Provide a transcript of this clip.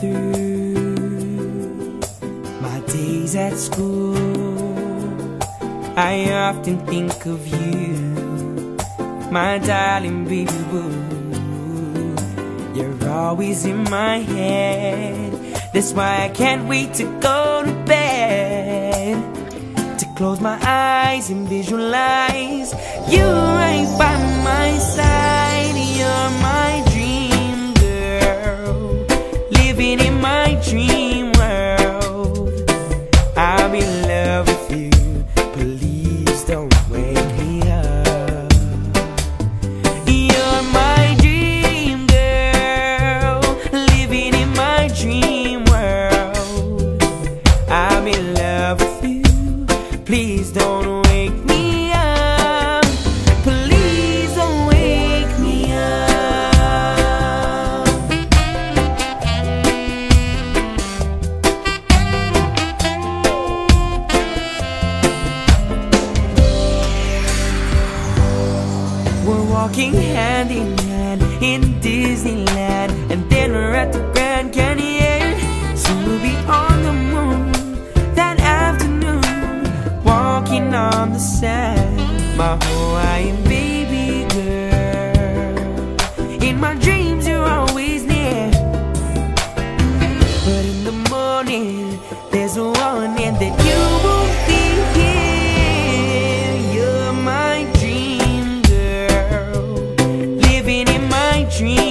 through my days at school, I often think of you, my darling baby boo. You're always in my head, that's why I can't wait to go to bed. To close my eyes and visualize you. Please don't wake me up. Please don't wake me up. We're walking hand in hand in Disneyland, and then we're at the Grand Canyon. On the sand. My Hawaiian baby girl. In my dreams, you're always near. But in the morning, there's a warning that you won't be here. You're my dream girl, living in my dream